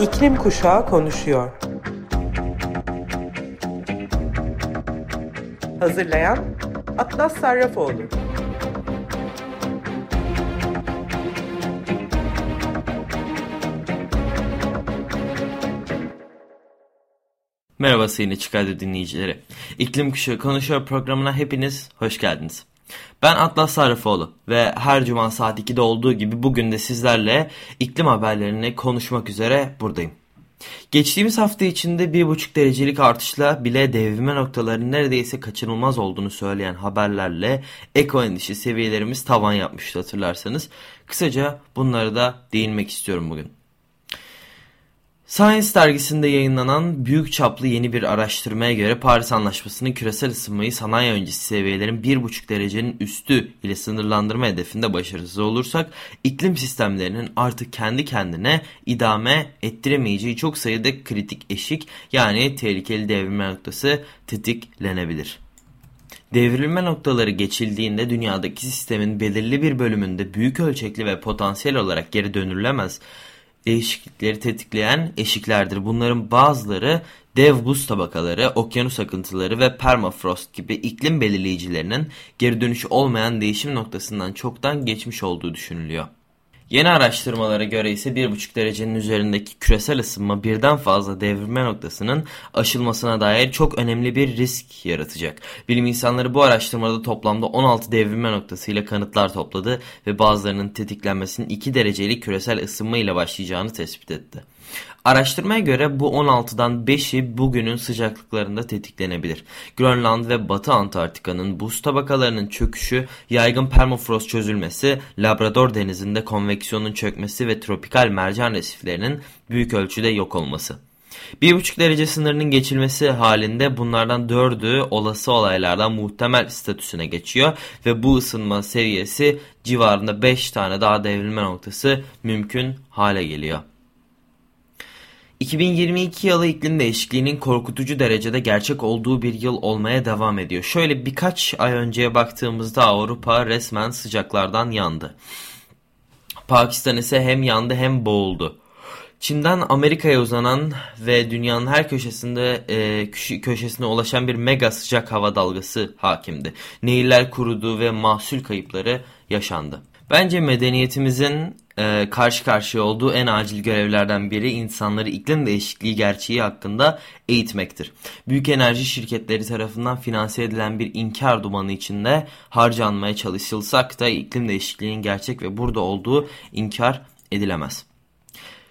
İklim Kuşağı konuşuyor. Hazırlayan Atlas Sarrafoğlu. Merhaba sayın Açık dinleyicileri. İklim Kuşağı Konuşuyor programına hepiniz hoş geldiniz. Ben Atlas Sarıfoğlu ve her cuma saat 2'de olduğu gibi bugün de sizlerle iklim haberlerini konuşmak üzere buradayım. Geçtiğimiz hafta içinde 1,5 derecelik artışla bile devrime noktalarının neredeyse kaçınılmaz olduğunu söyleyen haberlerle eko endişe seviyelerimiz tavan yapmıştı hatırlarsanız. Kısaca bunları da değinmek istiyorum bugün. Science dergisinde yayınlanan büyük çaplı yeni bir araştırmaya göre Paris Anlaşması'nın küresel ısınmayı sanayi öncesi seviyelerin 1,5 derecenin üstü ile sınırlandırma hedefinde başarısız olursak iklim sistemlerinin artık kendi kendine idame ettiremeyeceği çok sayıda kritik eşik yani tehlikeli devrilme noktası tetiklenebilir. Devrilme noktaları geçildiğinde dünyadaki sistemin belirli bir bölümünde büyük ölçekli ve potansiyel olarak geri dönülemez değişiklikleri tetikleyen eşiklerdir. Bunların bazıları dev buz tabakaları, okyanus akıntıları ve permafrost gibi iklim belirleyicilerinin geri dönüş olmayan değişim noktasından çoktan geçmiş olduğu düşünülüyor. Yeni araştırmalara göre ise 1,5 derecenin üzerindeki küresel ısınma birden fazla devrilme noktasının aşılmasına dair çok önemli bir risk yaratacak. Bilim insanları bu araştırmada toplamda 16 devrilme noktasıyla kanıtlar topladı ve bazılarının tetiklenmesinin 2 derecelik küresel ısınma ile başlayacağını tespit etti. Araştırmaya göre bu 16'dan 5'i bugünün sıcaklıklarında tetiklenebilir. Grönland ve Batı Antarktika'nın buz tabakalarının çöküşü, yaygın permafrost çözülmesi, Labrador denizinde konveksiyonun çökmesi ve tropikal mercan resiflerinin büyük ölçüde yok olması. 1,5 derece sınırının geçilmesi halinde bunlardan 4'ü olası olaylardan muhtemel statüsüne geçiyor ve bu ısınma seviyesi civarında 5 tane daha devrilme noktası mümkün hale geliyor. 2022 yılı iklim değişikliğinin korkutucu derecede gerçek olduğu bir yıl olmaya devam ediyor. Şöyle birkaç ay önceye baktığımızda Avrupa resmen sıcaklardan yandı. Pakistan ise hem yandı hem boğuldu. Çin'den Amerika'ya uzanan ve dünyanın her köşesinde e, köşesine ulaşan bir mega sıcak hava dalgası hakimdi. Nehirler kurudu ve mahsul kayıpları yaşandı. Bence medeniyetimizin e, karşı karşıya olduğu en acil görevlerden biri insanları iklim değişikliği gerçeği hakkında eğitmektir. Büyük enerji şirketleri tarafından finanse edilen bir inkar dumanı içinde harcanmaya çalışılsak da iklim değişikliğinin gerçek ve burada olduğu inkar edilemez.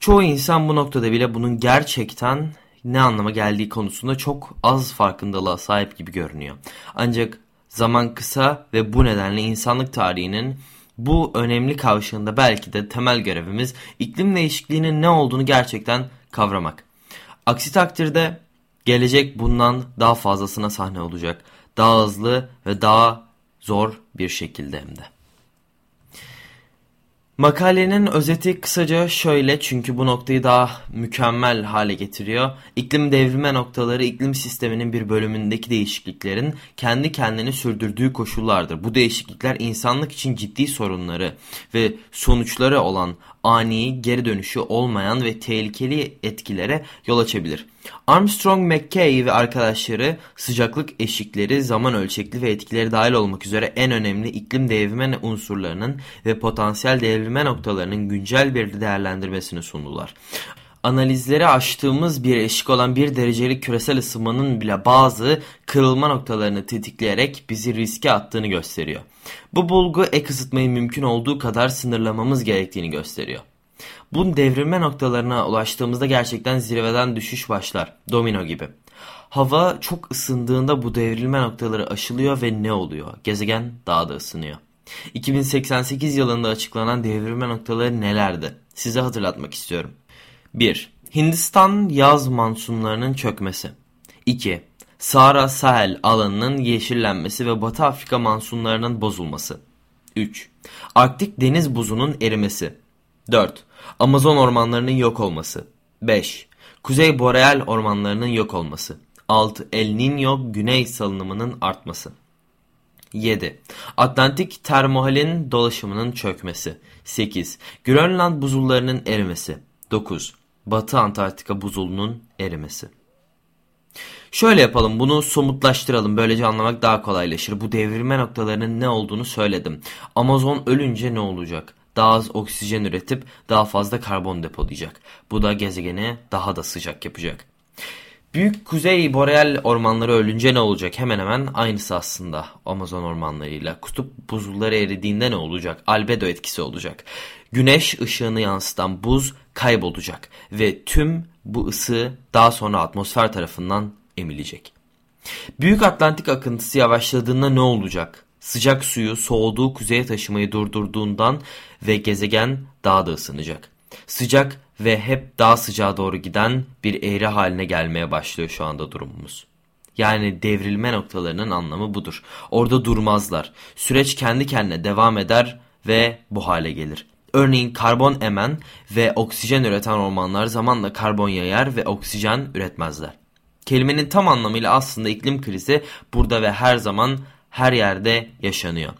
Çoğu insan bu noktada bile bunun gerçekten ne anlama geldiği konusunda çok az farkındalığa sahip gibi görünüyor. Ancak zaman kısa ve bu nedenle insanlık tarihinin bu önemli kavşağında belki de temel görevimiz iklim değişikliğinin ne olduğunu gerçekten kavramak. Aksi takdirde gelecek bundan daha fazlasına sahne olacak. Daha hızlı ve daha zor bir şekilde hem de. Makalenin özeti kısaca şöyle çünkü bu noktayı daha mükemmel hale getiriyor. İklim devrime noktaları iklim sisteminin bir bölümündeki değişikliklerin kendi kendini sürdürdüğü koşullardır. Bu değişiklikler insanlık için ciddi sorunları ve sonuçları olan ani, geri dönüşü olmayan ve tehlikeli etkilere yol açabilir. Armstrong McKay ve arkadaşları sıcaklık eşikleri, zaman ölçekli ve etkileri dahil olmak üzere en önemli iklim devrime unsurlarının ve potansiyel devrilme noktalarının güncel bir değerlendirmesini sundular analizleri açtığımız bir eşik olan bir derecelik küresel ısınmanın bile bazı kırılma noktalarını tetikleyerek bizi riske attığını gösteriyor. Bu bulgu ek ısıtmayı mümkün olduğu kadar sınırlamamız gerektiğini gösteriyor. Bu devrilme noktalarına ulaştığımızda gerçekten zirveden düşüş başlar. Domino gibi. Hava çok ısındığında bu devrilme noktaları aşılıyor ve ne oluyor? Gezegen daha da ısınıyor. 2088 yılında açıklanan devrilme noktaları nelerdi? Size hatırlatmak istiyorum. 1. Hindistan yaz mansunlarının çökmesi. 2. Sahara Sahel alanının yeşillenmesi ve Batı Afrika mansunlarının bozulması. 3. Arktik deniz buzunun erimesi. 4. Amazon ormanlarının yok olması. 5. Kuzey Boreal ormanlarının yok olması. 6. El Niño güney salınımının artması. 7. Atlantik termohalin dolaşımının çökmesi. 8. Grönland buzullarının erimesi. 9. Batı Antarktika buzulunun erimesi. Şöyle yapalım bunu somutlaştıralım böylece anlamak daha kolaylaşır. Bu devrilme noktalarının ne olduğunu söyledim. Amazon ölünce ne olacak? Daha az oksijen üretip daha fazla karbon depolayacak. Bu da gezegeni daha da sıcak yapacak. Büyük kuzey boreal ormanları ölünce ne olacak? Hemen hemen aynısı aslında Amazon ormanlarıyla. Kutup buzulları eridiğinde ne olacak? Albedo etkisi olacak. Güneş ışığını yansıtan buz kaybolacak ve tüm bu ısı daha sonra atmosfer tarafından emilecek. Büyük Atlantik akıntısı yavaşladığında ne olacak? Sıcak suyu soğuduğu kuzeye taşımayı durdurduğundan ve gezegen daha da ısınacak. Sıcak ve hep daha sıcağa doğru giden bir eğri haline gelmeye başlıyor şu anda durumumuz. Yani devrilme noktalarının anlamı budur. Orada durmazlar. Süreç kendi kendine devam eder ve bu hale gelir. Örneğin karbon emen ve oksijen üreten ormanlar zamanla karbon yayar ve oksijen üretmezler. Kelimenin tam anlamıyla aslında iklim krizi burada ve her zaman her yerde yaşanıyor.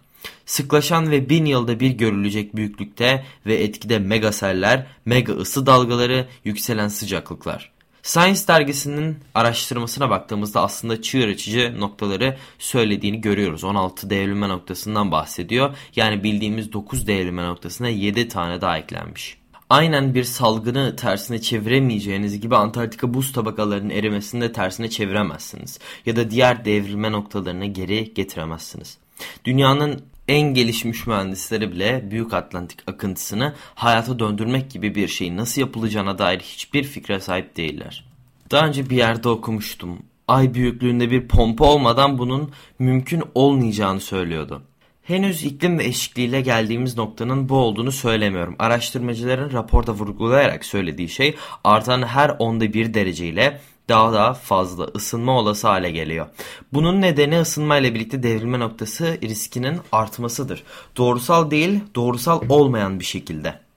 Sıklaşan ve bin yılda bir görülecek büyüklükte ve etkide megaseller, mega ısı dalgaları, yükselen sıcaklıklar. Science dergisinin araştırmasına baktığımızda aslında çığır açıcı noktaları söylediğini görüyoruz. 16 devrilme noktasından bahsediyor. Yani bildiğimiz 9 devrilme noktasına 7 tane daha eklenmiş. Aynen bir salgını tersine çeviremeyeceğiniz gibi Antarktika buz tabakalarının erimesini de tersine çeviremezsiniz. Ya da diğer devrilme noktalarını geri getiremezsiniz. Dünyanın en gelişmiş mühendisleri bile Büyük Atlantik akıntısını hayata döndürmek gibi bir şeyin nasıl yapılacağına dair hiçbir fikre sahip değiller. Daha önce bir yerde okumuştum. Ay büyüklüğünde bir pompa olmadan bunun mümkün olmayacağını söylüyordu. Henüz iklim değişikliğiyle geldiğimiz noktanın bu olduğunu söylemiyorum. Araştırmacıların raporda vurgulayarak söylediği şey artan her onda bir dereceyle daha da fazla ısınma olası hale geliyor. Bunun nedeni ısınma ile birlikte devrilme noktası riskinin artmasıdır. Doğrusal değil, doğrusal olmayan bir şekilde.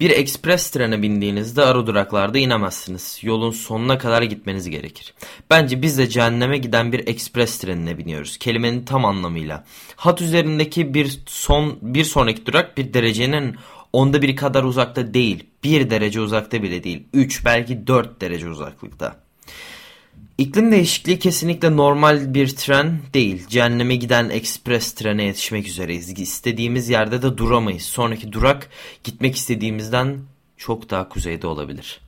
Bir ekspres trene bindiğinizde ara duraklarda inemezsiniz. Yolun sonuna kadar gitmeniz gerekir. Bence biz de cehenneme giden bir ekspres trenine biniyoruz. Kelimenin tam anlamıyla. Hat üzerindeki bir son bir sonraki durak bir derecenin onda bir kadar uzakta değil. Bir derece uzakta bile değil. Üç belki dört derece uzaklıkta. İklim değişikliği kesinlikle normal bir tren değil. Cehenneme giden ekspres trene yetişmek üzereyiz. İstediğimiz yerde de duramayız. Sonraki durak gitmek istediğimizden çok daha kuzeyde olabilir.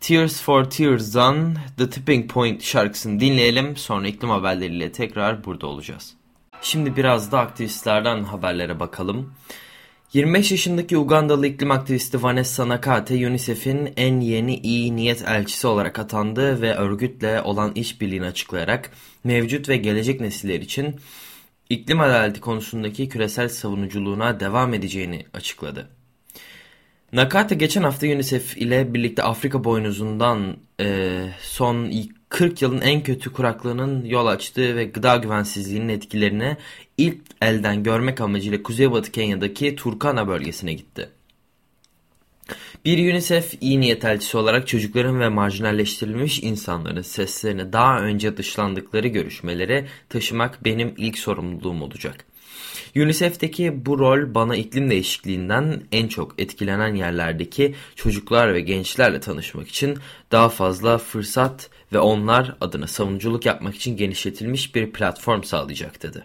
Tears for Tears'dan The Tipping Point şarkısını dinleyelim. Sonra iklim haberleriyle tekrar burada olacağız. Şimdi biraz da aktivistlerden haberlere bakalım. 25 yaşındaki Ugandalı iklim aktivisti Vanessa Nakate, UNICEF'in en yeni iyi niyet elçisi olarak atandı ve örgütle olan işbirliğini açıklayarak mevcut ve gelecek nesiller için iklim adaleti konusundaki küresel savunuculuğuna devam edeceğini açıkladı. Nakate geçen hafta UNICEF ile birlikte Afrika boynuzundan e, son 40 yılın en kötü kuraklığının yol açtığı ve gıda güvensizliğinin etkilerini ilk elden görmek amacıyla Kuzeybatı Kenya'daki Turkana bölgesine gitti. Bir UNICEF iyi niyet elçisi olarak çocukların ve marjinalleştirilmiş insanların seslerini daha önce dışlandıkları görüşmeleri taşımak benim ilk sorumluluğum olacak. UNICEF'teki bu rol bana iklim değişikliğinden en çok etkilenen yerlerdeki çocuklar ve gençlerle tanışmak için daha fazla fırsat ve onlar adına savunuculuk yapmak için genişletilmiş bir platform sağlayacak dedi.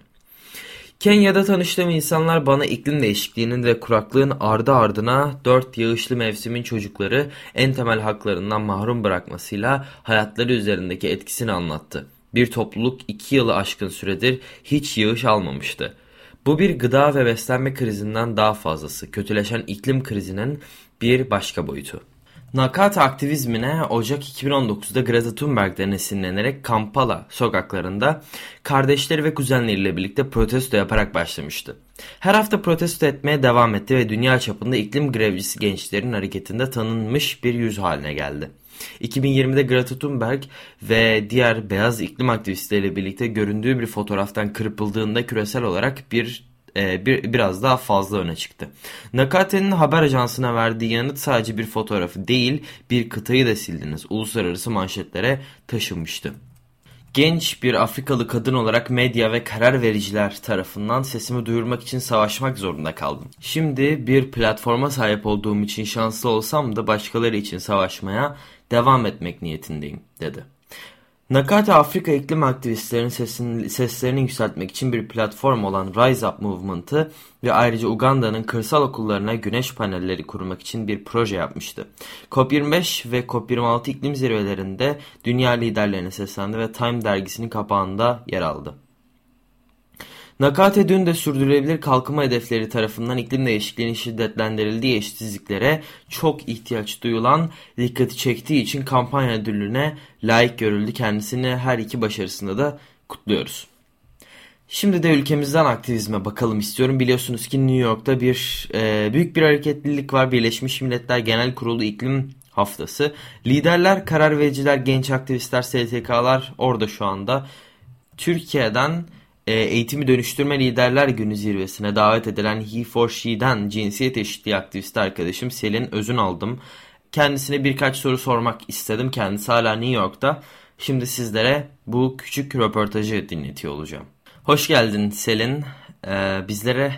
Kenya'da tanıştığım insanlar bana iklim değişikliğinin ve kuraklığın ardı ardına dört yağışlı mevsimin çocukları en temel haklarından mahrum bırakmasıyla hayatları üzerindeki etkisini anlattı. Bir topluluk iki yılı aşkın süredir hiç yağış almamıştı. Bu bir gıda ve beslenme krizinden daha fazlası, kötüleşen iklim krizinin bir başka boyutu. Nakata aktivizmine Ocak 2019'da Greta Thunberg'den esinlenerek Kampala sokaklarında kardeşleri ve kuzenleriyle birlikte protesto yaparak başlamıştı. Her hafta protesto etmeye devam etti ve dünya çapında iklim grevcisi gençlerin hareketinde tanınmış bir yüz haline geldi. 2020'de Greta Thunberg ve diğer beyaz iklim aktivistleriyle birlikte göründüğü bir fotoğraftan kırpıldığında küresel olarak bir e, bir, biraz daha fazla öne çıktı. Nakate'nin haber ajansına verdiği yanıt sadece bir fotoğrafı değil bir kıtayı da sildiniz. Uluslararası manşetlere taşınmıştı. Genç bir Afrikalı kadın olarak medya ve karar vericiler tarafından sesimi duyurmak için savaşmak zorunda kaldım. Şimdi bir platforma sahip olduğum için şanslı olsam da başkaları için savaşmaya devam etmek niyetindeyim dedi. Nakata Afrika iklim aktivistlerinin sesini, seslerini yükseltmek için bir platform olan Rise Up Movement'ı ve ayrıca Uganda'nın kırsal okullarına güneş panelleri kurmak için bir proje yapmıştı. COP25 ve COP26 iklim zirvelerinde dünya liderlerine seslendi ve Time dergisinin kapağında yer aldı. Nakate dün de sürdürülebilir kalkınma hedefleri tarafından iklim değişikliğinin şiddetlendirildiği eşitsizliklere çok ihtiyaç duyulan dikkati çektiği için kampanya ödülüne layık görüldü. Kendisini her iki başarısında da kutluyoruz. Şimdi de ülkemizden aktivizme bakalım istiyorum. Biliyorsunuz ki New York'ta bir e, büyük bir hareketlilik var. Birleşmiş Milletler Genel Kurulu iklim haftası. Liderler, karar vericiler, genç aktivistler, STK'lar orada şu anda. Türkiye'den Eğitimi Dönüştürme Liderler Günü zirvesine davet edilen He for She'den cinsiyet eşitliği aktivisti arkadaşım Selin Özün aldım. Kendisine birkaç soru sormak istedim. Kendisi hala New York'ta. Şimdi sizlere bu küçük röportajı dinletiyor olacağım. Hoş geldin Selin. Ee, bizlere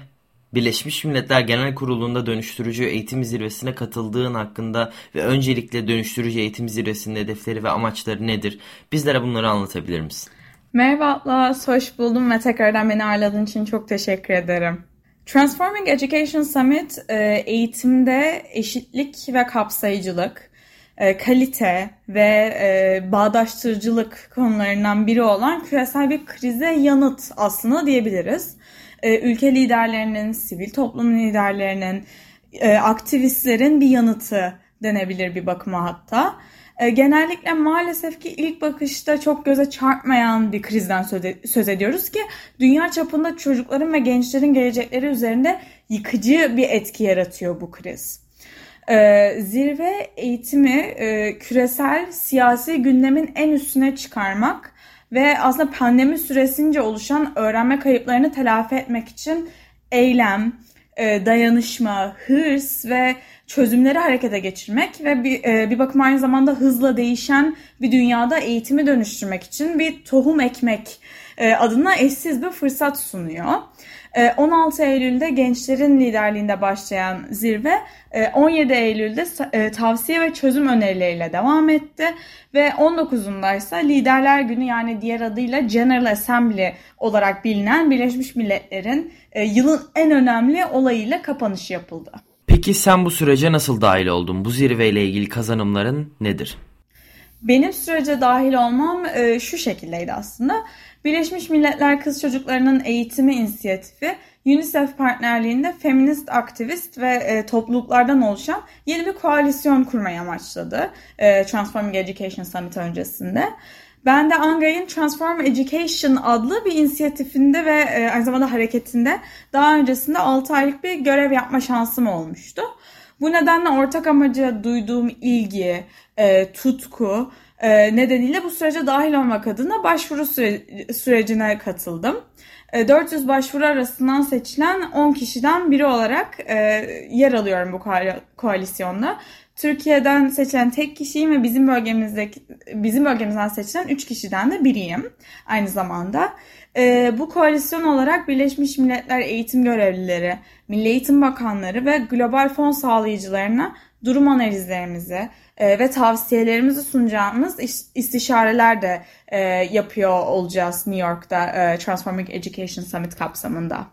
Birleşmiş Milletler Genel Kurulu'nda dönüştürücü eğitim zirvesine katıldığın hakkında ve öncelikle dönüştürücü eğitim zirvesinin hedefleri ve amaçları nedir? Bizlere bunları anlatabilir misin? Merhaba Atlas, hoş buldum ve tekrardan beni ağırladığın için çok teşekkür ederim. Transforming Education Summit e, eğitimde eşitlik ve kapsayıcılık, e, kalite ve e, bağdaştırıcılık konularından biri olan küresel bir krize yanıt aslında diyebiliriz. Ülke liderlerinin, sivil toplum liderlerinin, aktivistlerin bir yanıtı denebilir bir bakıma hatta. E, genellikle maalesef ki ilk bakışta çok göze çarpmayan bir krizden söz ediyoruz ki dünya çapında çocukların ve gençlerin gelecekleri üzerinde yıkıcı bir etki yaratıyor bu kriz. Ee, zirve eğitimi e, küresel siyasi gündemin en üstüne çıkarmak ve aslında pandemi süresince oluşan öğrenme kayıplarını telafi etmek için eylem, e, dayanışma, hırs ve çözümleri harekete geçirmek ve bir, e, bir bakıma aynı zamanda hızla değişen bir dünyada eğitimi dönüştürmek için bir tohum ekmek e, adına eşsiz bir fırsat sunuyor. 16 Eylül'de gençlerin liderliğinde başlayan zirve 17 Eylül'de tavsiye ve çözüm önerileriyle devam etti ve 19'unda ise Liderler Günü yani diğer adıyla General Assembly olarak bilinen Birleşmiş Milletler'in yılın en önemli olayıyla kapanış yapıldı. Peki sen bu sürece nasıl dahil oldun? Bu zirveyle ilgili kazanımların nedir? Benim sürece dahil olmam e, şu şekildeydi aslında. Birleşmiş Milletler Kız Çocuklarının Eğitimi İnisiyatifi UNICEF partnerliğinde feminist aktivist ve e, topluluklardan oluşan yeni bir koalisyon kurmayı amaçladı e, Transforming Education Summit öncesinde. Ben de Angay'ın Transform Education adlı bir inisiyatifinde ve e, aynı zamanda hareketinde daha öncesinde 6 aylık bir görev yapma şansım olmuştu. Bu nedenle ortak amaca duyduğum ilgi, e, tutku nedeniyle bu sürece dahil olmak adına başvuru süre, sürecine katıldım. 400 başvuru arasından seçilen 10 kişiden biri olarak yer alıyorum bu koalisyonda. Türkiye'den seçilen tek kişiyim ve bizim bölgemizdeki bizim bölgemizden seçilen 3 kişiden de biriyim aynı zamanda. E, bu koalisyon olarak Birleşmiş Milletler eğitim görevlileri, Milli Eğitim Bakanları ve global fon sağlayıcılarına durum analizlerimizi e, ve tavsiyelerimizi sunacağımız istişareler de e, yapıyor olacağız New York'ta e, Transforming Education Summit kapsamında.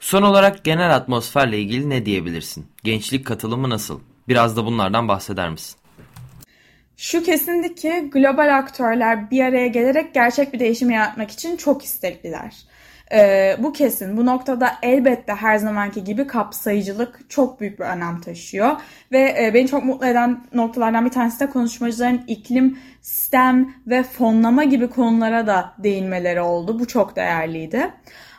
Son olarak genel atmosferle ilgili ne diyebilirsin? Gençlik katılımı nasıl? Biraz da bunlardan bahseder misin? Şu kesindir ki global aktörler bir araya gelerek gerçek bir değişim yaratmak için çok istekliler. Ee, bu kesin. Bu noktada elbette her zamanki gibi kapsayıcılık çok büyük bir önem taşıyor. Ve e, beni çok mutlu eden noktalardan bir tanesi de konuşmacıların iklim, STEM ve fonlama gibi konulara da değinmeleri oldu. Bu çok değerliydi.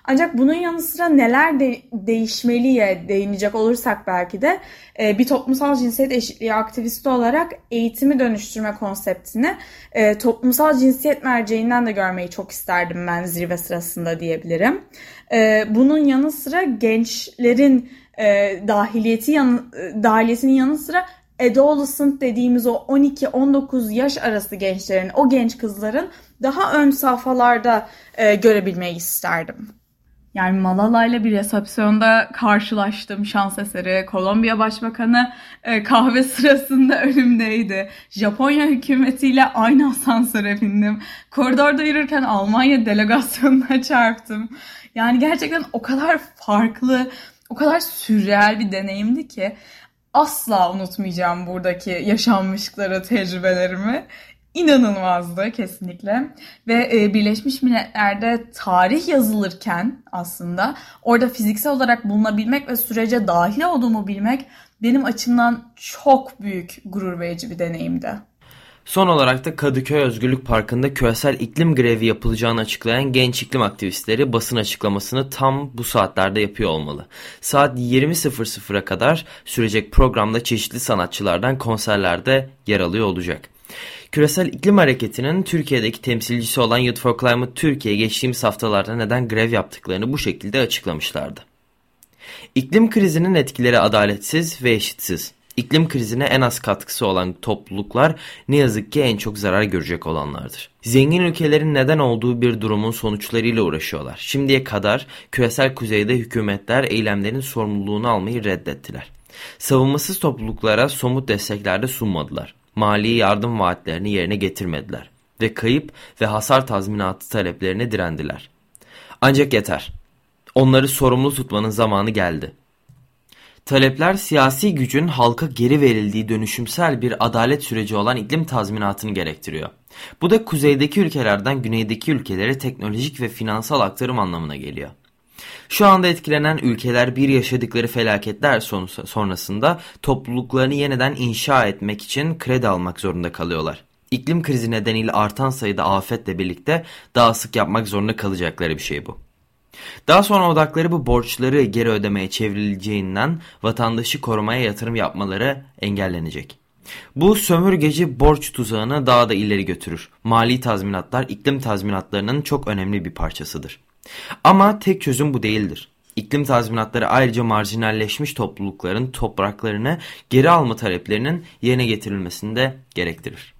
Ancak bunun yanı sıra neler de değişmeliye değinecek olursak belki de e, bir toplumsal cinsiyet eşitliği aktivisti olarak eğitimi dönüştürme konseptini e, toplumsal cinsiyet merceğinden de görmeyi çok isterdim ben zirve sırasında diyebilirim. E, bunun yanı sıra gençlerin e, dahiliyeti yan, e, dahiliyetinin yanı sıra adolescent dediğimiz o 12-19 yaş arası gençlerin, o genç kızların daha ön safhalarda e, görebilmeyi isterdim. Yani Malala ile bir resepsiyonda karşılaştım şans eseri. Kolombiya Başbakanı e, kahve sırasında önümdeydi. Japonya hükümetiyle aynı asansöre bindim. Koridorda yürürken Almanya delegasyonuna çarptım. Yani gerçekten o kadar farklı, o kadar sürreal bir deneyimdi ki asla unutmayacağım buradaki yaşanmışlıkları, tecrübelerimi inanılmazdı kesinlikle. Ve e, Birleşmiş Milletler'de tarih yazılırken aslında orada fiziksel olarak bulunabilmek ve sürece dahil olduğumu bilmek benim açımdan çok büyük gurur verici bir deneyimdi. Son olarak da Kadıköy Özgürlük Parkı'nda küresel iklim grevi yapılacağını açıklayan genç iklim aktivistleri basın açıklamasını tam bu saatlerde yapıyor olmalı. Saat 20.00'a kadar sürecek programda çeşitli sanatçılardan konserlerde yer alıyor olacak. Küresel iklim hareketinin Türkiye'deki temsilcisi olan Youth for Climate Türkiye geçtiğimiz haftalarda neden grev yaptıklarını bu şekilde açıklamışlardı. İklim krizinin etkileri adaletsiz ve eşitsiz. İklim krizine en az katkısı olan topluluklar ne yazık ki en çok zarar görecek olanlardır. Zengin ülkelerin neden olduğu bir durumun sonuçlarıyla uğraşıyorlar. Şimdiye kadar küresel kuzeyde hükümetler eylemlerin sorumluluğunu almayı reddettiler. Savunmasız topluluklara somut destekler de sunmadılar mali yardım vaatlerini yerine getirmediler ve kayıp ve hasar tazminatı taleplerine direndiler. Ancak yeter. Onları sorumlu tutmanın zamanı geldi. Talepler siyasi gücün halka geri verildiği dönüşümsel bir adalet süreci olan iklim tazminatını gerektiriyor. Bu da kuzeydeki ülkelerden güneydeki ülkelere teknolojik ve finansal aktarım anlamına geliyor. Şu anda etkilenen ülkeler bir yaşadıkları felaketler sonrasında topluluklarını yeniden inşa etmek için kredi almak zorunda kalıyorlar. İklim krizi nedeniyle artan sayıda afetle birlikte daha sık yapmak zorunda kalacakları bir şey bu. Daha sonra odakları bu borçları geri ödemeye çevrileceğinden vatandaşı korumaya yatırım yapmaları engellenecek. Bu sömürgeci borç tuzağını daha da ileri götürür. Mali tazminatlar iklim tazminatlarının çok önemli bir parçasıdır. Ama tek çözüm bu değildir. İklim tazminatları ayrıca marjinalleşmiş toplulukların topraklarını geri alma taleplerinin yerine getirilmesini de gerektirir.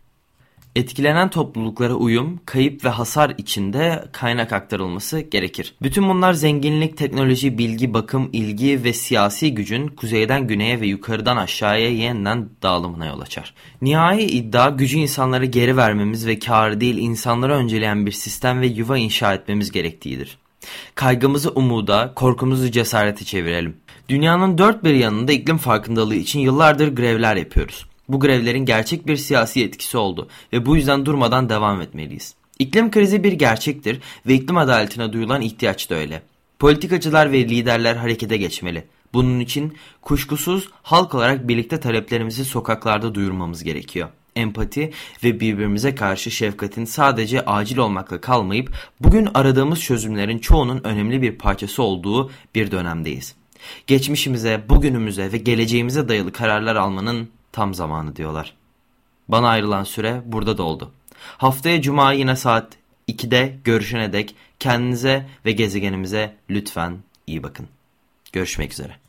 Etkilenen topluluklara uyum, kayıp ve hasar içinde kaynak aktarılması gerekir. Bütün bunlar zenginlik, teknoloji, bilgi, bakım, ilgi ve siyasi gücün kuzeyden güneye ve yukarıdan aşağıya yeniden dağılımına yol açar. Nihai iddia gücü insanlara geri vermemiz ve kar değil insanları önceleyen bir sistem ve yuva inşa etmemiz gerektiğidir. Kaygımızı umuda, korkumuzu cesarete çevirelim. Dünyanın dört bir yanında iklim farkındalığı için yıllardır grevler yapıyoruz. Bu grevlerin gerçek bir siyasi etkisi oldu ve bu yüzden durmadan devam etmeliyiz. İklim krizi bir gerçektir ve iklim adaletine duyulan ihtiyaç da öyle. Politikacılar ve liderler harekete geçmeli. Bunun için kuşkusuz halk olarak birlikte taleplerimizi sokaklarda duyurmamız gerekiyor. Empati ve birbirimize karşı şefkatin sadece acil olmakla kalmayıp bugün aradığımız çözümlerin çoğunun önemli bir parçası olduğu bir dönemdeyiz. Geçmişimize, bugünümüze ve geleceğimize dayalı kararlar almanın tam zamanı diyorlar. Bana ayrılan süre burada doldu. Haftaya cuma yine saat 2'de görüşene dek kendinize ve gezegenimize lütfen iyi bakın. Görüşmek üzere.